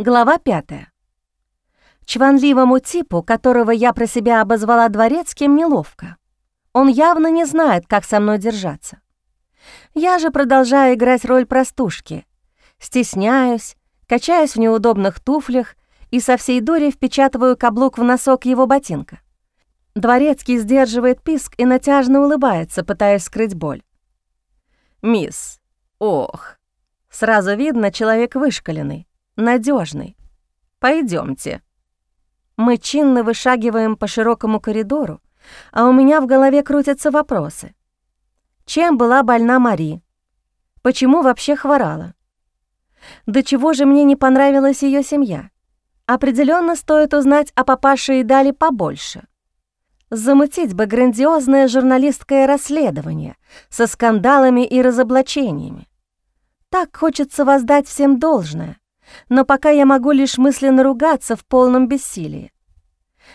Глава пятая. Чванливому типу, которого я про себя обозвала дворецким, неловко. Он явно не знает, как со мной держаться. Я же продолжаю играть роль простушки. Стесняюсь, качаюсь в неудобных туфлях и со всей дури впечатываю каблук в носок его ботинка. Дворецкий сдерживает писк и натяжно улыбается, пытаясь скрыть боль. «Мисс, ох!» Сразу видно, человек вышкаленный, надежный. Пойдемте. Мы чинно вышагиваем по широкому коридору, а у меня в голове крутятся вопросы. Чем была больна Мари? Почему вообще хворала? До чего же мне не понравилась ее семья? Определенно стоит узнать о папаше и Дали побольше. Замутить бы грандиозное журналистское расследование со скандалами и разоблачениями. Так хочется воздать всем должное, но пока я могу лишь мысленно ругаться в полном бессилии.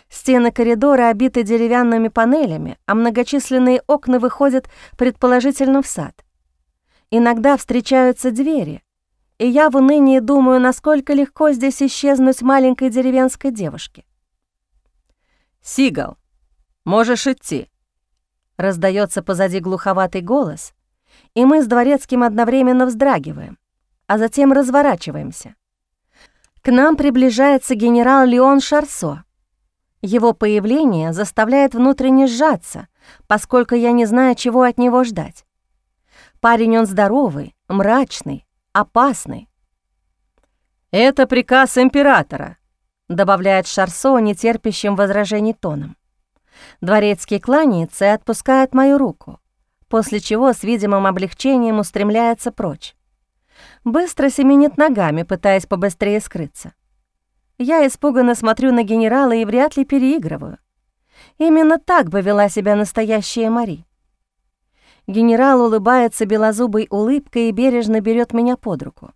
Стены коридора обиты деревянными панелями, а многочисленные окна выходят, предположительно, в сад. Иногда встречаются двери, и я в унынии думаю, насколько легко здесь исчезнуть маленькой деревенской девушке. «Сигал, можешь идти», — раздается позади глуховатый голос, и мы с дворецким одновременно вздрагиваем, а затем разворачиваемся. К нам приближается генерал Леон Шарсо. Его появление заставляет внутренне сжаться, поскольку я не знаю, чего от него ждать. Парень он здоровый, мрачный, опасный. «Это приказ императора», — добавляет Шарсо нетерпящим возражений тоном. Дворецкий кланяется и отпускает мою руку, после чего с видимым облегчением устремляется прочь быстро семенит ногами, пытаясь побыстрее скрыться. Я испуганно смотрю на генерала и вряд ли переигрываю. Именно так бы вела себя настоящая Мари. Генерал улыбается белозубой улыбкой и бережно берет меня под руку.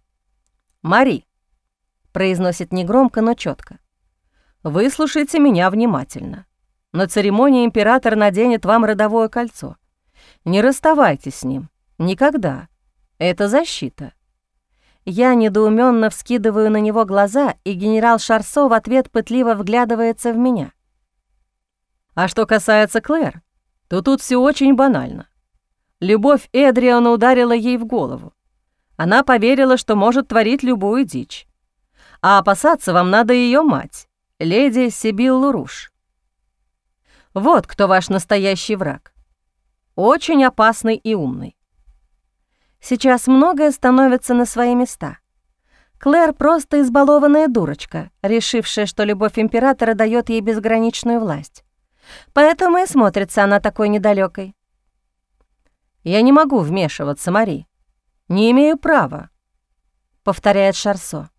«Мари», — произносит негромко, но четко, — «выслушайте меня внимательно. На церемонии император наденет вам родовое кольцо. Не расставайтесь с ним. Никогда. Это защита. Я недоуменно вскидываю на него глаза, и генерал Шарсо в ответ пытливо вглядывается в меня. А что касается Клэр, то тут все очень банально. Любовь Эдриана ударила ей в голову. Она поверила, что может творить любую дичь. А опасаться вам надо ее мать, леди Сибиллу Руш. Вот кто ваш настоящий враг. Очень опасный и умный. Сейчас многое становится на свои места. Клэр просто избалованная дурочка, решившая, что любовь императора дает ей безграничную власть. Поэтому и смотрится она такой недалекой. «Я не могу вмешиваться, Мари. Не имею права», — повторяет Шарсо.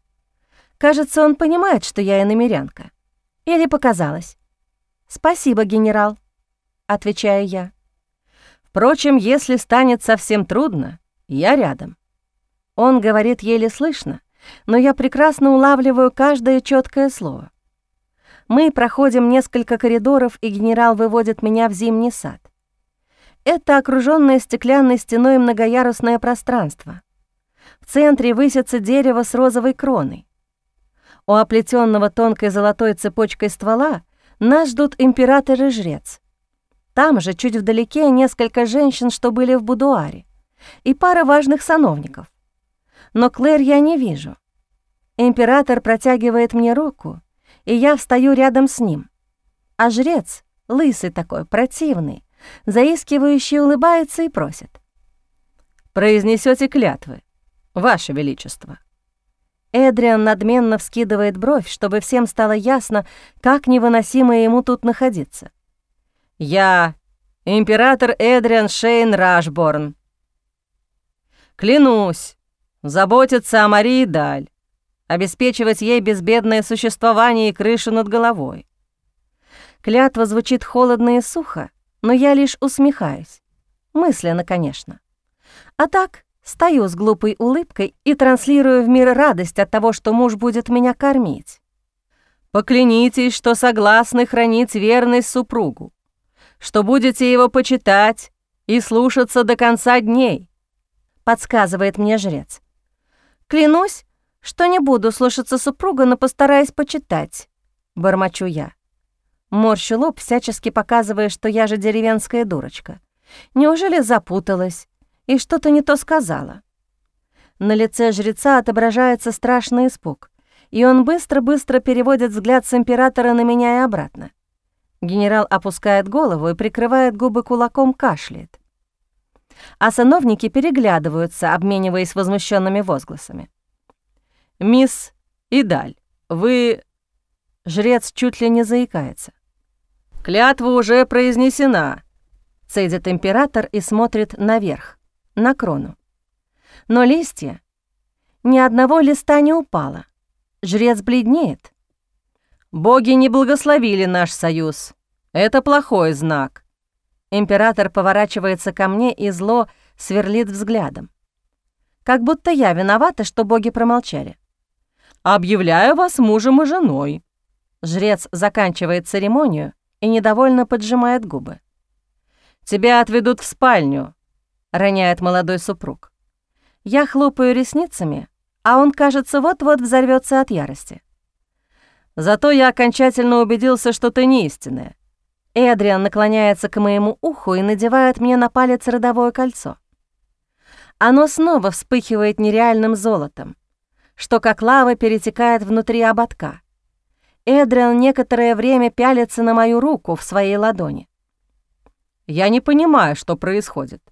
Кажется, он понимает, что я иномерянка. Или показалось. «Спасибо, генерал», — отвечаю я. «Впрочем, если станет совсем трудно, я рядом. Он говорит еле слышно, но я прекрасно улавливаю каждое четкое слово. Мы проходим несколько коридоров, и генерал выводит меня в зимний сад. Это окруженное стеклянной стеной многоярусное пространство. В центре высится дерево с розовой кроной. У оплетенного тонкой золотой цепочкой ствола нас ждут император и жрец. Там же, чуть вдалеке, несколько женщин, что были в будуаре и пара важных сановников. Но Клэр я не вижу. Император протягивает мне руку, и я встаю рядом с ним. А жрец, лысый такой, противный, заискивающий улыбается и просит. «Произнесете клятвы, Ваше Величество». Эдриан надменно вскидывает бровь, чтобы всем стало ясно, как невыносимо ему тут находиться. «Я, император Эдриан Шейн Рашборн, Клянусь, заботиться о Марии Даль, обеспечивать ей безбедное существование и крышу над головой. Клятва звучит холодно и сухо, но я лишь усмехаюсь. Мысленно, конечно. А так, стою с глупой улыбкой и транслирую в мир радость от того, что муж будет меня кормить. Поклянитесь, что согласны хранить верность супругу, что будете его почитать и слушаться до конца дней, подсказывает мне жрец. Клянусь, что не буду слушаться супруга, но постараюсь почитать», — бормочу я. Морщу лоб, всячески показывая, что я же деревенская дурочка. Неужели запуталась и что-то не то сказала? На лице жреца отображается страшный испуг, и он быстро-быстро переводит взгляд с императора на меня и обратно. Генерал опускает голову и прикрывает губы кулаком, кашляет. А сановники переглядываются, обмениваясь возмущенными возгласами. «Мисс Идаль, вы...» Жрец чуть ли не заикается. «Клятва уже произнесена», — цедит император и смотрит наверх, на крону. Но листья... Ни одного листа не упало. Жрец бледнеет. «Боги не благословили наш союз. Это плохой знак». Император поворачивается ко мне и зло сверлит взглядом. Как будто я виновата, что боги промолчали. «Объявляю вас мужем и женой». Жрец заканчивает церемонию и недовольно поджимает губы. «Тебя отведут в спальню», — роняет молодой супруг. Я хлопаю ресницами, а он, кажется, вот-вот взорвется от ярости. Зато я окончательно убедился, что ты не истинная. Эдриан наклоняется к моему уху и надевает мне на палец родовое кольцо. Оно снова вспыхивает нереальным золотом, что как лава перетекает внутри ободка. Эдриан некоторое время пялится на мою руку в своей ладони. «Я не понимаю, что происходит».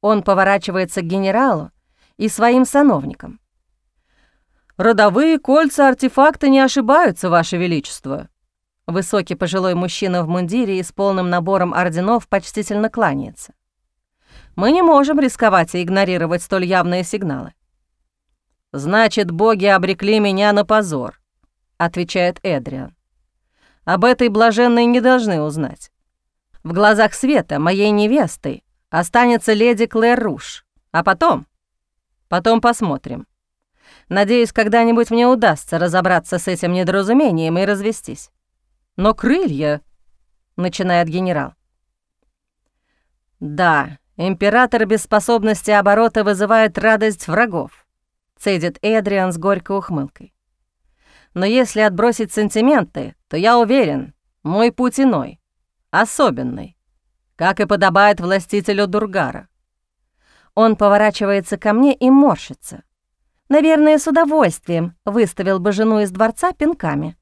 Он поворачивается к генералу и своим сановникам. «Родовые кольца-артефакты не ошибаются, Ваше Величество». Высокий пожилой мужчина в мундире и с полным набором орденов почтительно кланяется. «Мы не можем рисковать и игнорировать столь явные сигналы». «Значит, боги обрекли меня на позор», — отвечает Эдриан. «Об этой блаженной не должны узнать. В глазах света моей невесты останется леди Клэр Руш, а потом... Потом посмотрим». Надеюсь, когда-нибудь мне удастся разобраться с этим недоразумением и развестись. Но крылья, начинает генерал. Да, император без способности оборота вызывает радость врагов, цедит Эдриан с горькой ухмылкой. Но если отбросить сантименты, то я уверен, мой путь иной, особенный, как и подобает властителю Дургара. Он поворачивается ко мне и морщится. Наверное, с удовольствием выставил бы жену из дворца пинками.